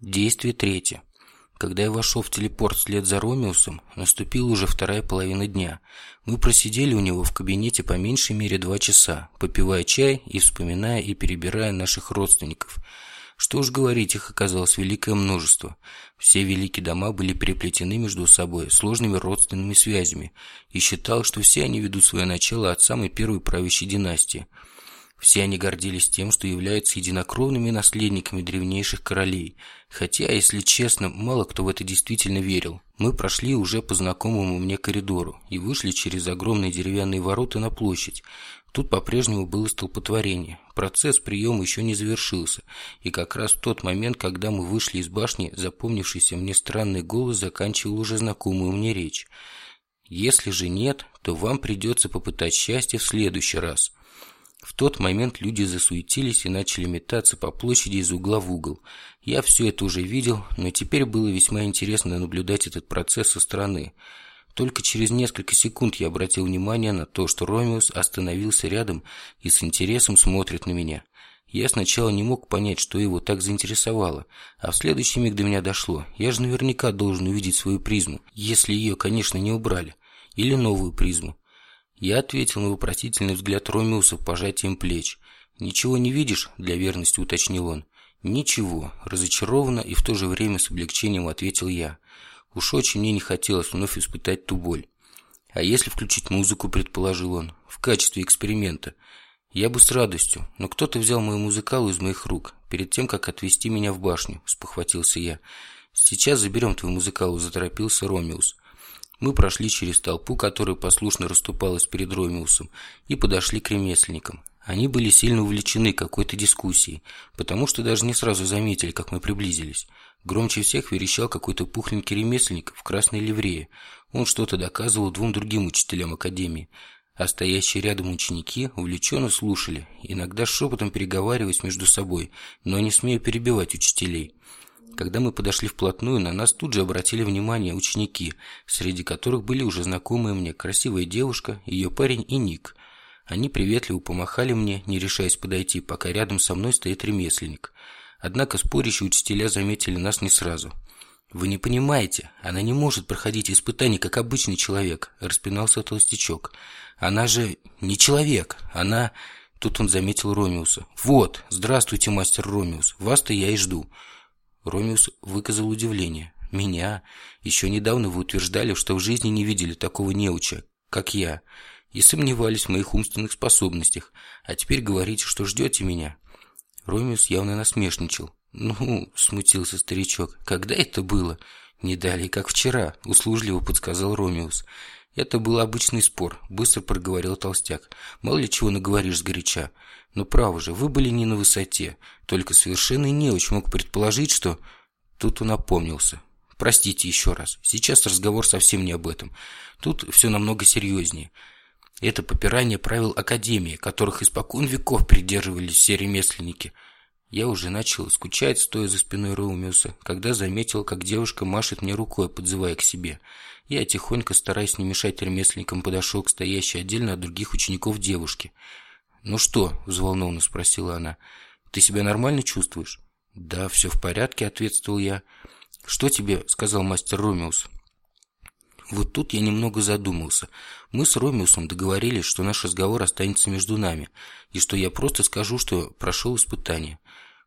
Действие третье. Когда я вошел в телепорт вслед за Ромеусом, наступила уже вторая половина дня. Мы просидели у него в кабинете по меньшей мере два часа, попивая чай и вспоминая и перебирая наших родственников. Что уж говорить, их оказалось великое множество. Все великие дома были переплетены между собой сложными родственными связями, и считал, что все они ведут свое начало от самой первой правящей династии – все они гордились тем, что являются единокровными наследниками древнейших королей, хотя, если честно, мало кто в это действительно верил. Мы прошли уже по знакомому мне коридору и вышли через огромные деревянные ворота на площадь. Тут по-прежнему было столпотворение. Процесс приема еще не завершился, и как раз в тот момент, когда мы вышли из башни, запомнившийся мне странный голос заканчивал уже знакомую мне речь. «Если же нет, то вам придется попытать счастье в следующий раз». В тот момент люди засуетились и начали метаться по площади из угла в угол. Я все это уже видел, но теперь было весьма интересно наблюдать этот процесс со стороны. Только через несколько секунд я обратил внимание на то, что Ромеус остановился рядом и с интересом смотрит на меня. Я сначала не мог понять, что его так заинтересовало, а в следующий миг до меня дошло. Я же наверняка должен увидеть свою призму, если ее, конечно, не убрали. Или новую призму. Я ответил на вопросительный взгляд Ромеуса пожатием плеч. «Ничего не видишь?» – для верности уточнил он. «Ничего», – разочарованно и в то же время с облегчением ответил я. Уж очень мне не хотелось вновь испытать ту боль. «А если включить музыку?» – предположил он. «В качестве эксперимента». «Я бы с радостью, но кто-то взял мою музыкалу из моих рук, перед тем, как отвезти меня в башню», – спохватился я. «Сейчас заберем твою музыкалу», – заторопился Ромеус. Мы прошли через толпу, которая послушно расступалась перед Ромеусом, и подошли к ремесленникам. Они были сильно увлечены какой-то дискуссией, потому что даже не сразу заметили, как мы приблизились. Громче всех верещал какой-то пухленький ремесленник в красной ливрее. Он что-то доказывал двум другим учителям академии, а стоящие рядом ученики увлеченно слушали, иногда шепотом переговариваясь между собой, но не смея перебивать учителей. Когда мы подошли вплотную, на нас тут же обратили внимание ученики, среди которых были уже знакомые мне красивая девушка, ее парень и Ник. Они приветливо помахали мне, не решаясь подойти, пока рядом со мной стоит ремесленник. Однако спорящие учителя заметили нас не сразу. «Вы не понимаете, она не может проходить испытания, как обычный человек», – распинался толстячок. «Она же не человек, она...» Тут он заметил Ромеуса. «Вот, здравствуйте, мастер Ромеус, вас-то я и жду». Ромеус выказал удивление. «Меня? Еще недавно вы утверждали, что в жизни не видели такого неуча, как я, и сомневались в моих умственных способностях, а теперь говорите, что ждете меня». Ромеус явно насмешничал. «Ну, — смутился старичок, — когда это было?» «Не далее, как вчера», — услужливо подсказал Ромеус. «Это был обычный спор», — быстро проговорил толстяк. «Мало ли чего наговоришь сгоряча. Но право же, вы были не на высоте. Только совершенно неуч мог предположить, что... Тут он опомнился. Простите еще раз. Сейчас разговор совсем не об этом. Тут все намного серьезнее. Это попирание правил Академии, которых испокон веков придерживались все ремесленники. Я уже начал скучать, стоя за спиной Роумиуса, когда заметил, как девушка машет мне рукой, подзывая к себе. Я тихонько, стараясь не мешать ремесленникам, подошел к стоящей отдельно от других учеников девушке. «Ну что?» – взволнованно спросила она. «Ты себя нормально чувствуешь?» «Да, все в порядке», – ответствовал я. «Что тебе?» – сказал мастер Ромеус. Вот тут я немного задумался. Мы с Ромеусом договорились, что наш разговор останется между нами, и что я просто скажу, что прошел испытание.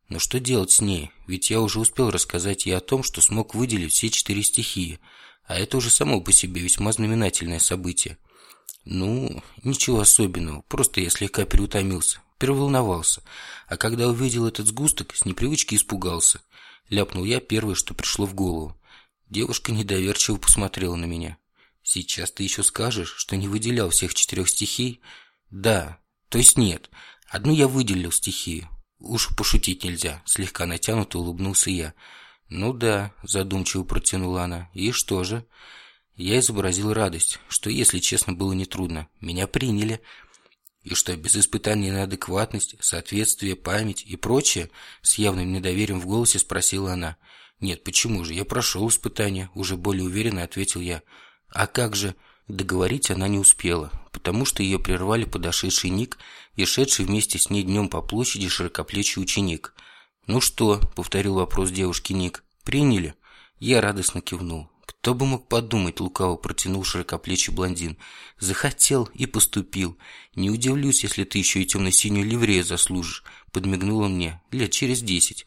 Но что делать с ней? Ведь я уже успел рассказать ей о том, что смог выделить все четыре стихии, а это уже само по себе весьма знаменательное событие. Ну, ничего особенного, просто я слегка переутомился, переволновался. А когда увидел этот сгусток, с непривычки испугался. Ляпнул я первое, что пришло в голову. Девушка недоверчиво посмотрела на меня. «Сейчас ты еще скажешь, что не выделял всех четырех стихий?» «Да, то есть нет. Одну я выделил стихию. Уж пошутить нельзя», — слегка натянуто улыбнулся я. «Ну да», — задумчиво протянула она. «И что же?» Я изобразил радость, что, если честно, было нетрудно. Меня приняли. И что, без испытаний на адекватность, соответствие, память и прочее, с явным недоверием в голосе спросила она. «Нет, почему же? Я прошел испытание», – уже более уверенно ответил я. «А как же?» Договорить она не успела, потому что ее прервали подошедший Ник и шедший вместе с ней днем по площади широкоплечий ученик. «Ну что?» – повторил вопрос девушки Ник. «Приняли?» Я радостно кивнул. Кто бы мог подумать, лукаво протянул широкоплечий блондин. Захотел и поступил. Не удивлюсь, если ты еще и темно-синюю ливрею заслужишь. Подмигнул он мне. Лет через десять.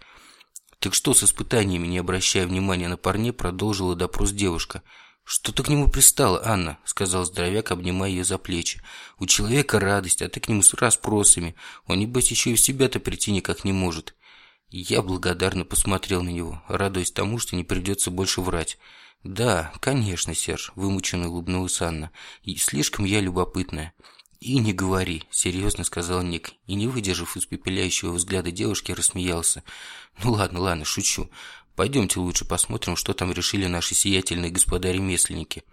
Так что с испытаниями, не обращая внимания на парней, продолжила допрос девушка. «Что ты к нему пристала, Анна?» – сказал здоровяк, обнимая ее за плечи. «У человека радость, а ты к нему с расспросами. Он, небось, еще и в себя-то прийти никак не может». Я благодарно посмотрел на него, радуясь тому, что не придется больше врать. «Да, конечно, Серж», – вымученно улыбнулась Анна. «И слишком я любопытная». «И не говори», – серьезно сказал Ник, и, не выдержав испепеляющего взгляда девушки, рассмеялся. «Ну ладно, ладно, шучу. Пойдемте лучше посмотрим, что там решили наши сиятельные господа ремесленники».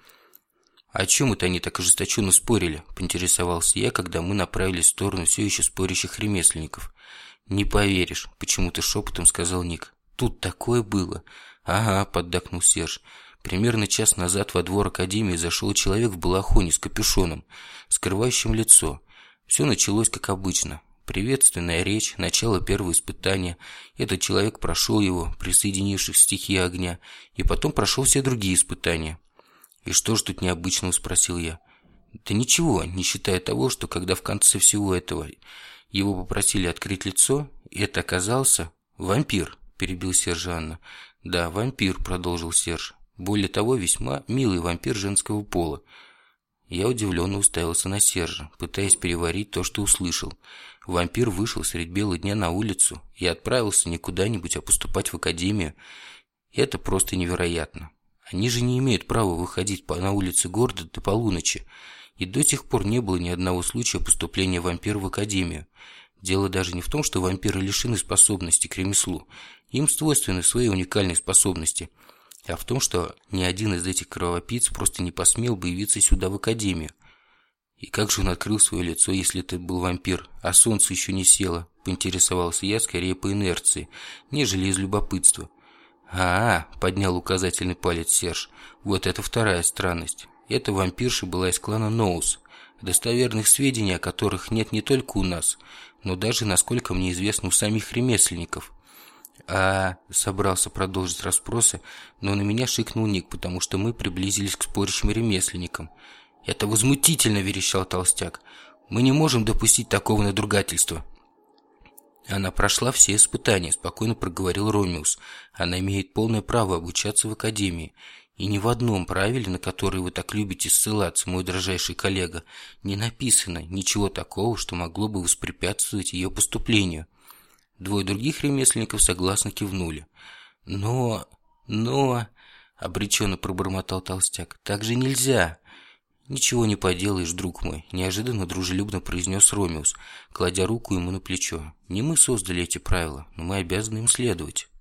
«О чем это они так ожесточенно спорили?» – поинтересовался я, когда мы направились в сторону все еще спорящих ремесленников. «Не поверишь», – почему-то шепотом сказал Ник. «Тут такое было». «Ага», – поддакнул Серж. Примерно час назад во двор Академии зашел человек в балахоне с капюшоном, скрывающим лицо. Все началось как обычно. Приветственная речь, начало первого испытания. Этот человек прошел его, присоединившись к стихии огня, и потом прошел все другие испытания. «И что ж тут необычного?» – спросил я. «Да ничего, не считая того, что когда в конце всего этого его попросили открыть лицо, это оказался вампир», – перебил Серж Анна. «Да, вампир», – продолжил Серж. Более того, весьма милый вампир женского пола. Я удивленно уставился на Сержа, пытаясь переварить то, что услышал. Вампир вышел средь бела дня на улицу и отправился не куда-нибудь, а поступать в академию. Это просто невероятно. Они же не имеют права выходить на улицы города до полуночи. И до сих пор не было ни одного случая поступления вампира в академию. Дело даже не в том, что вампиры лишены способности к ремеслу. Им свойственны свои уникальные способности – а в том, что ни один из этих кровопийц просто не посмел бы явиться сюда в академию. И как же он открыл свое лицо, если это был вампир, а солнце еще не село, поинтересовался я скорее по инерции, нежели из любопытства. А, -а, -а поднял указательный палец Серж, вот это вторая странность. Эта вампирша была из клана Ноус, достоверных сведений о которых нет не только у нас, но даже, насколько мне известно, у самих ремесленников. А собрался продолжить расспросы, но на меня шикнул Ник, потому что мы приблизились к спорящим ремесленникам. «Это возмутительно!» – верещал толстяк. «Мы не можем допустить такого надругательства!» Она прошла все испытания, спокойно проговорил Ромеус. Она имеет полное право обучаться в академии. И ни в одном правиле, на которое вы так любите ссылаться, мой дрожайший коллега, не написано ничего такого, что могло бы воспрепятствовать ее поступлению. Двое других ремесленников согласно кивнули. «Но... но...» — обреченно пробормотал толстяк. «Так же нельзя!» «Ничего не поделаешь, друг мой», – неожиданно дружелюбно произнес Ромеус, кладя руку ему на плечо. «Не мы создали эти правила, но мы обязаны им следовать».